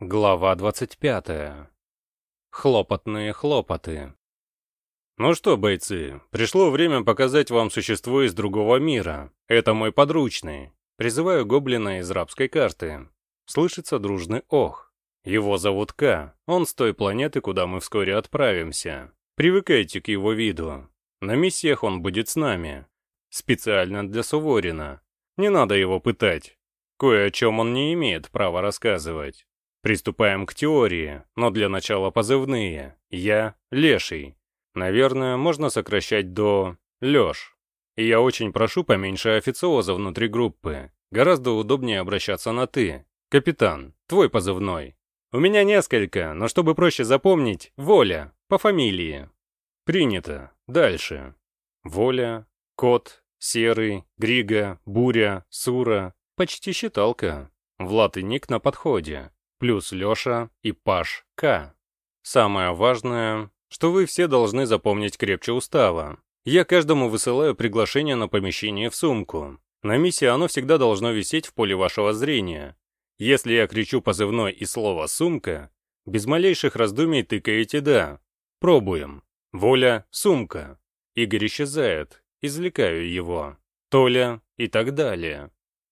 Глава 25. Хлопотные хлопоты. Ну что, бойцы, пришло время показать вам существо из другого мира. Это мой подручный. Призываю гоблина из рабской карты. Слышится дружный ох. Его зовут К. Он с той планеты, куда мы вскоре отправимся. Привыкайте к его виду. На миссиях он будет с нами. Специально для Суворина. Не надо его пытать. Кое о чем он не имеет права рассказывать. Приступаем к теории, но для начала позывные. Я — Леший. Наверное, можно сокращать до Лёш. И я очень прошу поменьше официоза внутри группы. Гораздо удобнее обращаться на «ты». Капитан, твой позывной. У меня несколько, но чтобы проще запомнить, Воля, по фамилии. Принято. Дальше. Воля, Кот, Серый, Грига, Буря, Сура, Почти считалка. Влад и Ник на подходе. Плюс Леша и Паш К. Самое важное, что вы все должны запомнить крепче устава. Я каждому высылаю приглашение на помещение в сумку. На миссии оно всегда должно висеть в поле вашего зрения. Если я кричу позывной и слово «сумка», без малейших раздумий тыкаете «да». Пробуем. Воля — сумка. Игорь исчезает. Извлекаю его. Толя и так далее.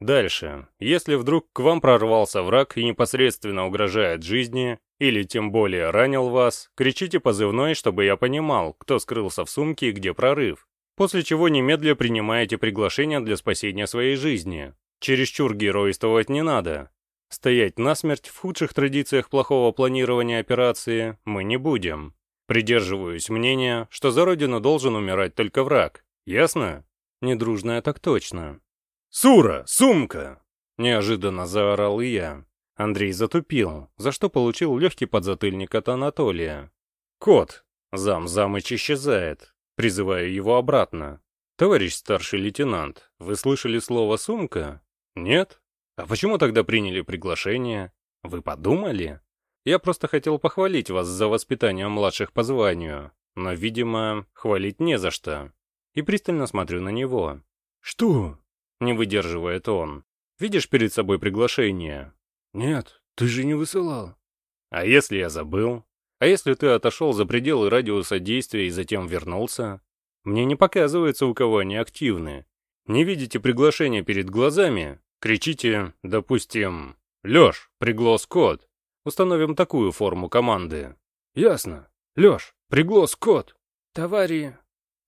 Дальше. Если вдруг к вам прорвался враг и непосредственно угрожает жизни, или тем более ранил вас, кричите позывной, чтобы я понимал, кто скрылся в сумке и где прорыв. После чего немедля принимаете приглашение для спасения своей жизни. Чересчур геройствовать не надо. Стоять насмерть в худших традициях плохого планирования операции мы не будем. Придерживаюсь мнения, что за родину должен умирать только враг. Ясно? Недружная так точно. «Сура, сумка!» — неожиданно заорал я. Андрей затупил, за что получил легкий подзатыльник от Анатолия. «Кот!» — зам-замыч исчезает. Призываю его обратно. «Товарищ старший лейтенант, вы слышали слово «сумка»?» «Нет? А почему тогда приняли приглашение? Вы подумали?» Я просто хотел похвалить вас за воспитание младших по званию, но, видимо, хвалить не за что. И пристально смотрю на него. «Что?» Не выдерживает он. Видишь перед собой приглашение? Нет, ты же не высылал. А если я забыл? А если ты отошел за пределы радиуса действия и затем вернулся? Мне не показывается, у кого они активны. Не видите приглашение перед глазами? Кричите, допустим, «Лёш, приглас код». Установим такую форму команды. Ясно. Лёш, приглас код. Товарищ...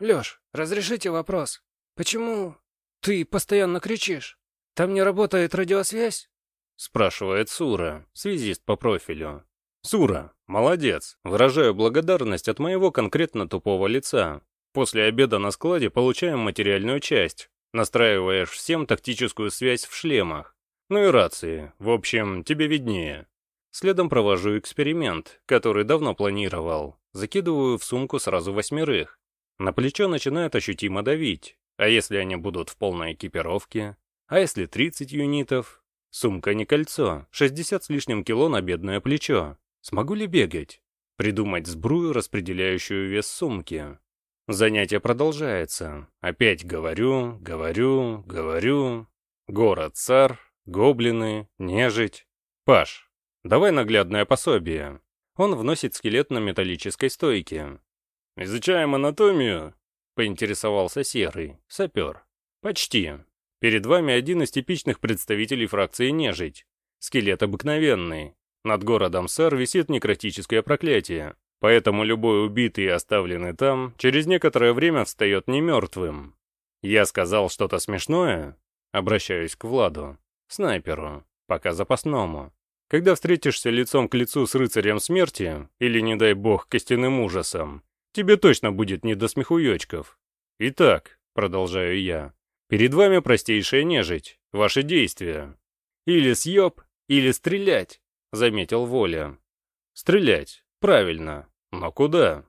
Лёш, разрешите вопрос. Почему «Ты постоянно кричишь. Там не работает радиосвязь?» Спрашивает Сура, связист по профилю. «Сура, молодец. Выражаю благодарность от моего конкретно тупого лица. После обеда на складе получаем материальную часть. Настраиваешь всем тактическую связь в шлемах. Ну и рации. В общем, тебе виднее. Следом провожу эксперимент, который давно планировал. Закидываю в сумку сразу восьмерых. На плечо начинает ощутимо давить. А если они будут в полной экипировке? А если 30 юнитов? Сумка не кольцо, 60 с лишним кило на бедное плечо. Смогу ли бегать? Придумать сбрую, распределяющую вес сумки. Занятие продолжается. Опять говорю, говорю, говорю. Город, цар, гоблины, нежить. Паш, давай наглядное пособие. Он вносит скелет на металлической стойке. Изучаем анатомию, Поинтересовался Серый, сапер. Почти. Перед вами один из типичных представителей фракции нежить. Скелет обыкновенный. Над городом Сар висит некротическое проклятие. Поэтому любой убитый оставленный там через некоторое время встает немертвым. Я сказал что-то смешное? Обращаюсь к Владу. Снайперу. Пока запасному. Когда встретишься лицом к лицу с рыцарем смерти, или, не дай бог, костяным ужасом, тебе точно будет не до смехуёчков. Итак, продолжаю я, перед вами простейшая нежить, ваши действия. Или съеб, или стрелять, заметил Воля. Стрелять, правильно, но куда?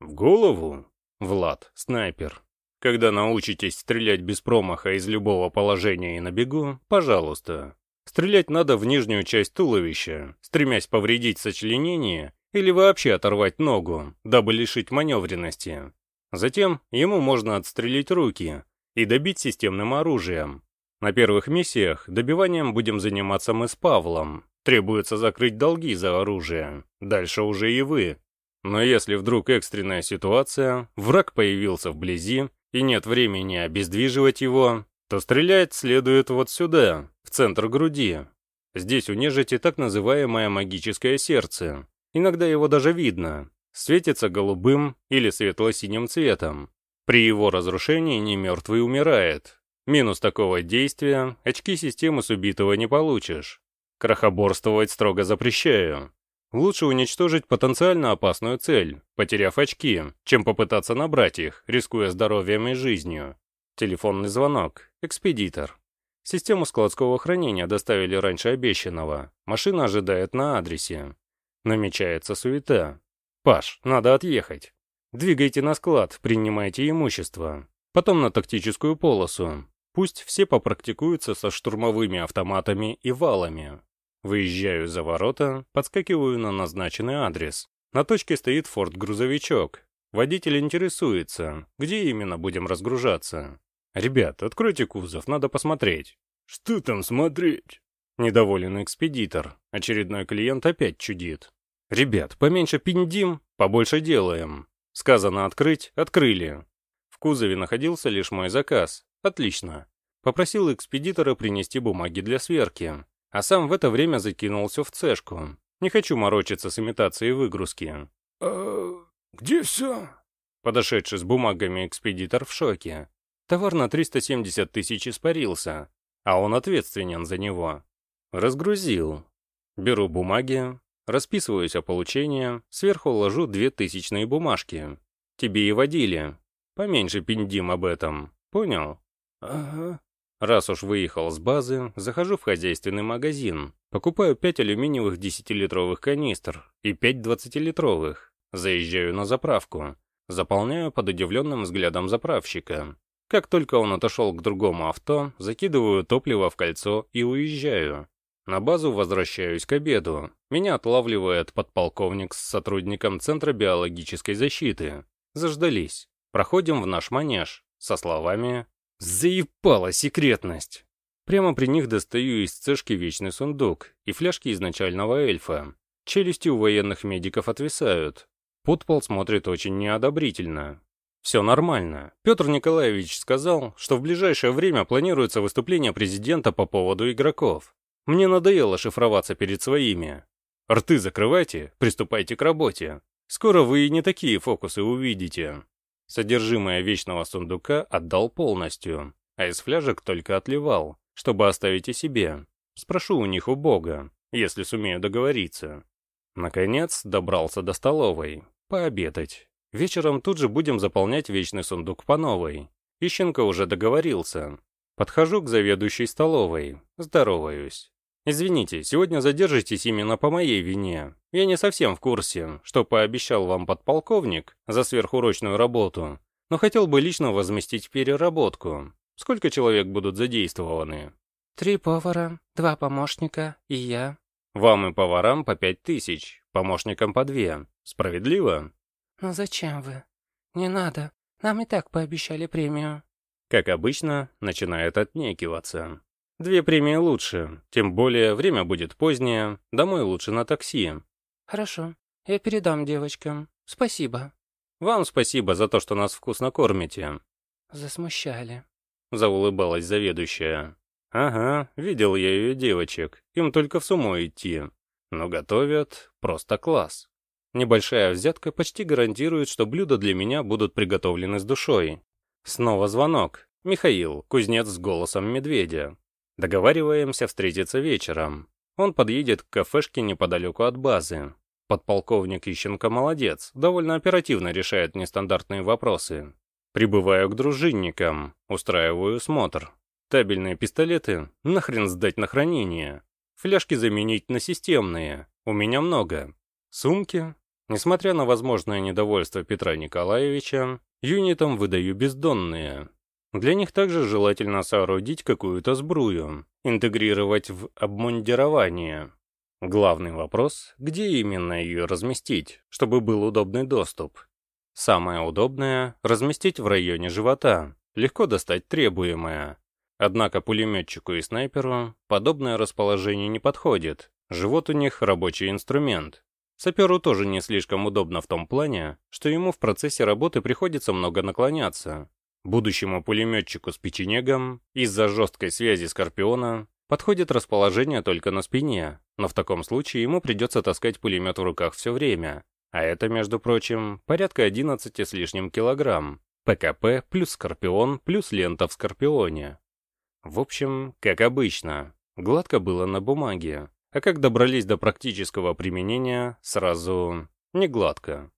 В голову? Влад, снайпер. Когда научитесь стрелять без промаха из любого положения и на бегу, пожалуйста. Стрелять надо в нижнюю часть туловища, стремясь повредить сочленение или вообще оторвать ногу, дабы лишить маневренности. Затем ему можно отстрелить руки и добить системным оружием. На первых миссиях добиванием будем заниматься мы с Павлом, Требуется закрыть долги за оружие. Дальше уже и вы. Но если вдруг экстренная ситуация, враг появился вблизи, и нет времени обездвиживать его, то стрелять следует вот сюда, в центр груди. Здесь у нежити так называемое магическое сердце. Иногда его даже видно. Светится голубым или светло-синим цветом. При его разрушении немертвый умирает. Минус такого действия – очки системы с убитого не получишь. Крохоборствовать строго запрещаю. Лучше уничтожить потенциально опасную цель, потеряв очки, чем попытаться набрать их, рискуя здоровьем и жизнью. Телефонный звонок. Экспедитор. Систему складского хранения доставили раньше обещанного. Машина ожидает на адресе. Намечается суета. «Паш, надо отъехать. Двигайте на склад, принимайте имущество. Потом на тактическую полосу. Пусть все попрактикуются со штурмовыми автоматами и валами. Выезжаю за ворота, подскакиваю на назначенный адрес. На точке стоит форт-грузовичок. Водитель интересуется, где именно будем разгружаться. «Ребят, откройте кузов, надо посмотреть». «Что там смотреть?» Недоволен экспедитор. Очередной клиент опять чудит. «Ребят, поменьше пиндим, побольше делаем». Сказано открыть, открыли. В кузове находился лишь мой заказ. Отлично. Попросил экспедитора принести бумаги для сверки а сам в это время закинул все в цешку. Не хочу морочиться с имитацией выгрузки. «А где все?» Подошедший с бумагами экспедитор в шоке. Товар на 370 тысяч испарился, а он ответственен за него. Разгрузил. Беру бумаги, расписываюсь о получении, сверху ложу две тысячные бумажки. Тебе и водили. Поменьше пиндим об этом. Понял? «Ага», Раз уж выехал с базы, захожу в хозяйственный магазин, покупаю 5 алюминиевых 10-литровых канистр и 5 20-литровых, заезжаю на заправку, заполняю под удивленным взглядом заправщика. Как только он отошел к другому авто, закидываю топливо в кольцо и уезжаю. На базу возвращаюсь к обеду. Меня отлавливает подполковник с сотрудником Центра биологической защиты. Заждались. Проходим в наш манеж. Со словами Заебала секретность. Прямо при них достаю из цешки вечный сундук и фляжки изначального эльфа. Челюсти у военных медиков отвисают. Подпол смотрит очень неодобрительно. Все нормально. Петр Николаевич сказал, что в ближайшее время планируется выступление президента по поводу игроков. Мне надоело шифроваться перед своими. Рты закрывайте, приступайте к работе. Скоро вы и не такие фокусы увидите. Содержимое вечного сундука отдал полностью, а из фляжек только отливал, чтобы оставить и себе. Спрошу у них у Бога, если сумею договориться. Наконец, добрался до столовой. Пообедать. Вечером тут же будем заполнять вечный сундук по новой. Ищенко уже договорился. Подхожу к заведующей столовой. Здороваюсь. «Извините, сегодня задержитесь именно по моей вине. Я не совсем в курсе, что пообещал вам подполковник за сверхурочную работу, но хотел бы лично возместить переработку. Сколько человек будут задействованы?» «Три повара, два помощника и я». «Вам и поварам по пять тысяч, помощникам по две. Справедливо?» «Ну зачем вы? Не надо. Нам и так пообещали премию». Как обычно, начинает отнекиваться. Две премии лучше, тем более время будет позднее, домой лучше на такси. Хорошо, я передам девочкам. Спасибо. Вам спасибо за то, что нас вкусно кормите. Засмущали. Заулыбалась заведующая. Ага, видел я ее девочек, им только в сумо идти. Но готовят просто класс. Небольшая взятка почти гарантирует, что блюда для меня будут приготовлены с душой. Снова звонок. Михаил, кузнец с голосом медведя. Договариваемся встретиться вечером. Он подъедет к кафешке неподалеку от базы. Подполковник Ищенко молодец, довольно оперативно решает нестандартные вопросы. Прибываю к дружинникам, устраиваю смотр. Табельные пистолеты нахрен сдать на хранение. Фляжки заменить на системные, у меня много. Сумки, несмотря на возможное недовольство Петра Николаевича, юнитам выдаю бездонные. Для них также желательно соорудить какую-то сбрую, интегрировать в обмундирование. Главный вопрос, где именно ее разместить, чтобы был удобный доступ. Самое удобное – разместить в районе живота, легко достать требуемое. Однако пулеметчику и снайперу подобное расположение не подходит, Живот у них рабочий инструмент. Саперу тоже не слишком удобно в том плане, что ему в процессе работы приходится много наклоняться. Будущему пулеметчику с печенегом из-за жесткой связи Скорпиона подходит расположение только на спине, но в таком случае ему придется таскать пулемет в руках все время. А это, между прочим, порядка 11 с лишним килограмм. ПКП плюс Скорпион плюс лента в Скорпионе. В общем, как обычно, гладко было на бумаге, а как добрались до практического применения, сразу не гладко.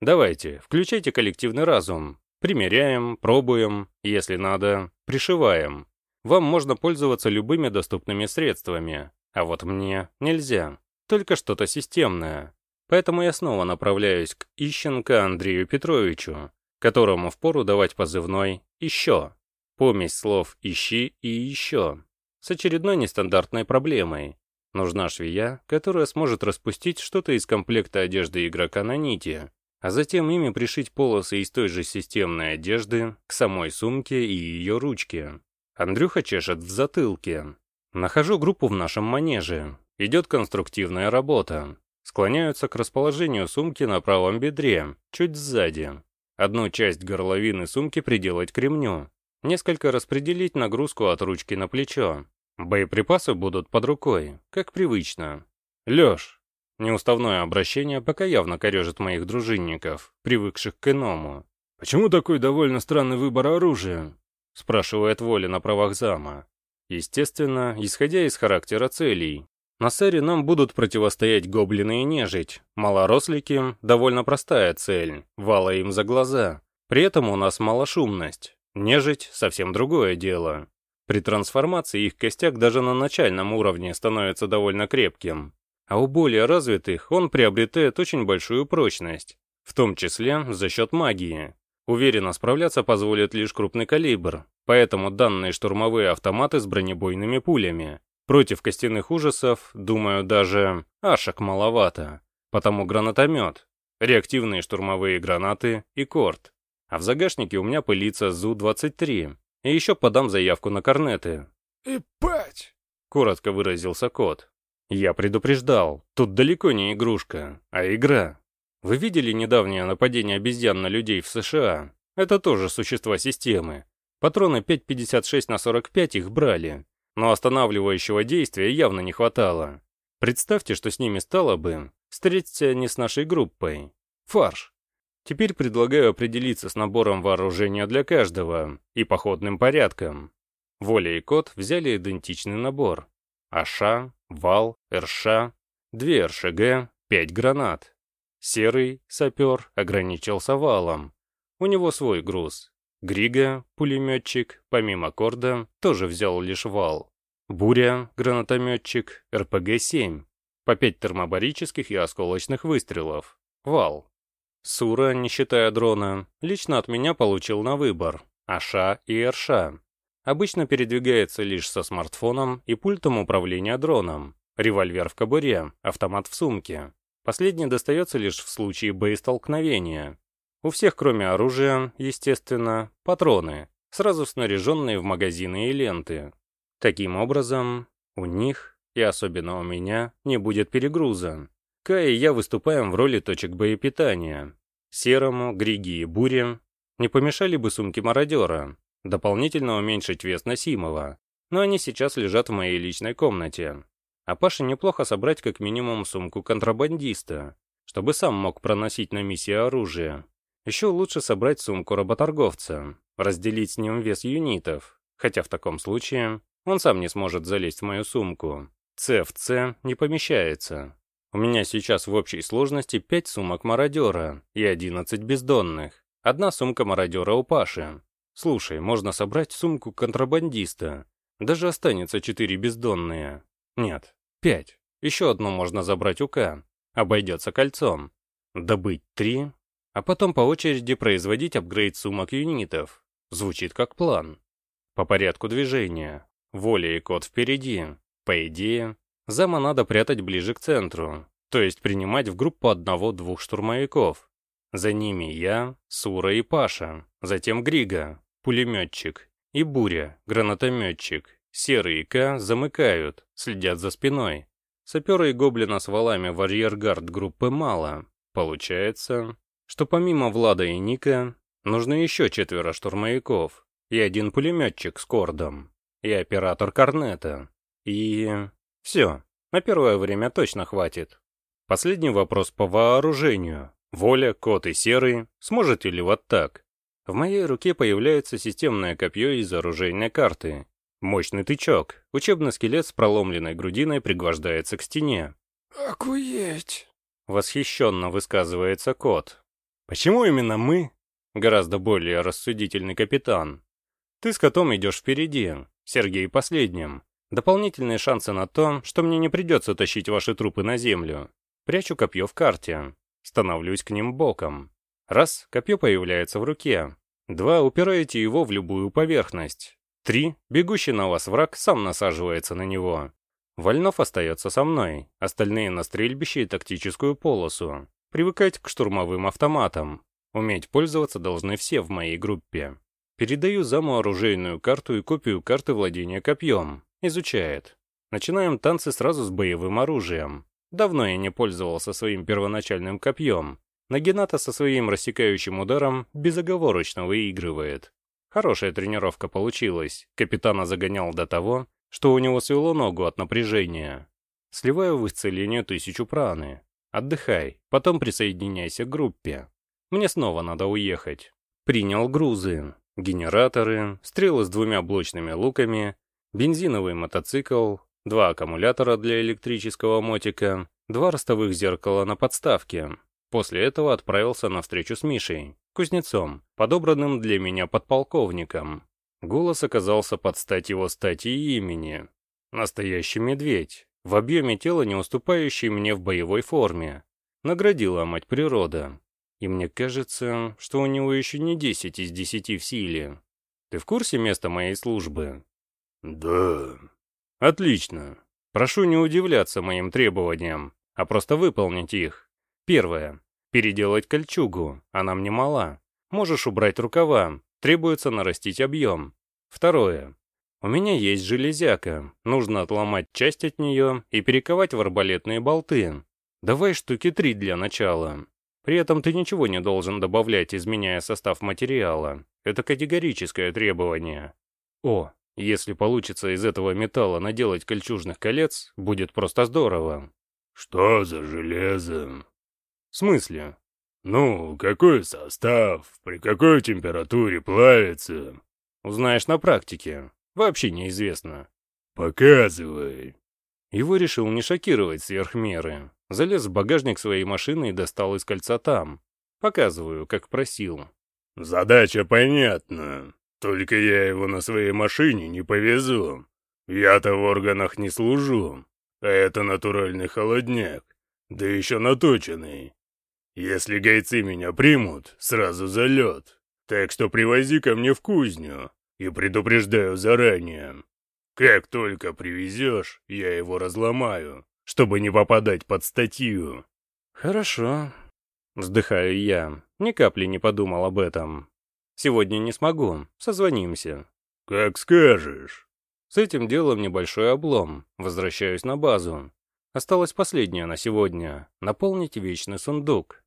Давайте, включайте коллективный разум, Примеряем, пробуем, если надо, пришиваем. Вам можно пользоваться любыми доступными средствами, а вот мне нельзя. Только что-то системное. Поэтому я снова направляюсь к Ищенко Андрею Петровичу, которому впору давать позывной «Еще». Помесь слов «ищи» и «еще». С очередной нестандартной проблемой. Нужна швея, которая сможет распустить что-то из комплекта одежды игрока на нити, а затем ими пришить полосы из той же системной одежды к самой сумке и ее ручке. Андрюха чешет в затылке. Нахожу группу в нашем манеже. Идет конструктивная работа. Склоняются к расположению сумки на правом бедре, чуть сзади. Одну часть горловины сумки приделать к ремню. Несколько распределить нагрузку от ручки на плечо. Боеприпасы будут под рукой, как привычно. Лёш, Неуставное обращение пока явно корежит моих дружинников, привыкших к иному. «Почему такой довольно странный выбор оружия?» — спрашивает Воля на правах зама. Естественно, исходя из характера целей. На Сэре нам будут противостоять гоблины и нежить. Малорослики — довольно простая цель, вала им за глаза. При этом у нас малошумность. Нежить — совсем другое дело. При трансформации их костяк даже на начальном уровне становится довольно крепким а у более развитых он приобретает очень большую прочность, в том числе за счет магии. Уверенно справляться позволит лишь крупный калибр, поэтому данные штурмовые автоматы с бронебойными пулями. Против костяных ужасов, думаю, даже ашек маловато, потому гранатомет, реактивные штурмовые гранаты и корт. А в загашнике у меня пылится ЗУ-23, и еще подам заявку на корнеты. «Ипать!» — коротко выразился кот. Я предупреждал, тут далеко не игрушка, а игра. Вы видели недавнее нападение обезьян на людей в США? Это тоже существа системы. Патроны 5,56 на 45 их брали, но останавливающего действия явно не хватало. Представьте, что с ними стало бы, встретиться не с нашей группой. Фарш. Теперь предлагаю определиться с набором вооружения для каждого и походным порядком. Воля и Кот взяли идентичный набор. Аша, Вал, РШ, две РШГ, пять гранат. Серый, сапер, ограничился валом. У него свой груз. Грига, пулеметчик, помимо корда, тоже взял лишь вал. Буря, гранатометчик, РПГ-7. По пять термобарических и осколочных выстрелов. Вал. Сура, не считая дрона, лично от меня получил на выбор. Аша и РШ обычно передвигается лишь со смартфоном и пультом управления дроном. Револьвер в кобуре, автомат в сумке. Последний достается лишь в случае боестолкновения. У всех, кроме оружия, естественно, патроны, сразу снаряженные в магазины и ленты. Таким образом, у них, и особенно у меня, не будет перегруза. Кай и я выступаем в роли точек боепитания. Серому, Григи и Буре не помешали бы сумки мародера, дополнительно уменьшить вес носимого, но они сейчас лежат в моей личной комнате. А Паше неплохо собрать как минимум сумку контрабандиста, чтобы сам мог проносить на миссии оружие. Еще лучше собрать сумку работорговца, разделить с ним вес юнитов, хотя в таком случае он сам не сможет залезть в мою сумку. С в С не помещается. У меня сейчас в общей сложности 5 сумок мародера и 11 бездонных. Одна сумка мародера у Паши, Слушай, можно собрать сумку контрабандиста. Даже останется четыре бездонные. Нет, пять. Еще одну можно забрать у К. Обойдется кольцом. Добыть три, а потом по очереди производить апгрейд сумок юнитов. Звучит как план. По порядку движения. Воля и код впереди. По идее, зама надо прятать ближе к центру, то есть принимать в группу одного-двух штурмовиков. За ними я, Сура и Паша, затем Грига, пулеметчик, и Буря, гранатометчик. Серый и К замыкают, следят за спиной. Сапера и гоблина с валами в арьергард группы мало. Получается, что помимо Влада и Ника, нужны еще четверо штурмовиков, и один пулеметчик с кордом, и оператор корнета, и... Все, на первое время точно хватит. Последний вопрос по вооружению. Воля, кот и серый, сможете ли вот так? В моей руке появляется системное копье из оружейной карты. Мощный тычок, учебный скелет с проломленной грудиной пригвождается к стене. «Охуеть!» — восхищенно высказывается кот. «Почему именно мы?» — гораздо более рассудительный капитан. «Ты с котом идешь впереди, Сергей последним. Дополнительные шансы на то, что мне не придется тащить ваши трупы на землю. Прячу копье в карте. Становлюсь к ним боком. Раз, копье появляется в руке. Два, упираете его в любую поверхность. Три, бегущий на вас враг сам насаживается на него. Вольнов остается со мной, остальные на стрельбище и тактическую полосу. Привыкать к штурмовым автоматам. Уметь пользоваться должны все в моей группе. Передаю заму оружейную карту и копию карты владения копьем. Изучает. Начинаем танцы сразу с боевым оружием. Давно я не пользовался своим первоначальным копьем. Нагината со своим рассекающим ударом безоговорочно выигрывает. Хорошая тренировка получилась. Капитана загонял до того, что у него свело ногу от напряжения. Сливаю в исцеление тысячу праны. Отдыхай, потом присоединяйся к группе. Мне снова надо уехать. Принял грузы, генераторы, стрелы с двумя блочными луками, бензиновый мотоцикл, два аккумулятора для электрического мотика, два ростовых зеркала на подставке. После этого отправился на встречу с Мишей, кузнецом, подобранным для меня подполковником. Голос оказался под стать его стати и имени. Настоящий медведь, в объеме тела не уступающий мне в боевой форме. Наградила мать природа. И мне кажется, что у него еще не 10 из 10 в силе. Ты в курсе места моей службы? «Да...» Отлично. Прошу не удивляться моим требованиям, а просто выполнить их. Первое. Переделать кольчугу, она мне мала. Можешь убрать рукава, требуется нарастить объем. Второе. У меня есть железяка, нужно отломать часть от нее и перековать в арбалетные болты. Давай штуки три для начала. При этом ты ничего не должен добавлять, изменяя состав материала. Это категорическое требование. О, если получится из этого металла наделать кольчужных колец, будет просто здорово. «Что за железо?» В смысле? «Ну, какой состав, при какой температуре плавится?» Узнаешь на практике. Вообще неизвестно. «Показывай». Его решил не шокировать сверх меры. Залез в багажник своей машины и достал из кольца там. Показываю, как просил. «Задача понятна. Только я его на своей машине не повезу. Я-то в органах не служу. А это натуральный холодняк. Да еще наточенный. Если гайцы меня примут, сразу залет. Так что привози ко мне в кузню. И предупреждаю заранее. Как только привезешь, я его разломаю, чтобы не попадать под статью. Хорошо. Вздыхаю я. Ни капли не подумал об этом. Сегодня не смогу. Созвонимся. Как скажешь. С этим делом небольшой облом. Возвращаюсь на базу. Осталось последнее на сегодня. Наполнить вечный сундук.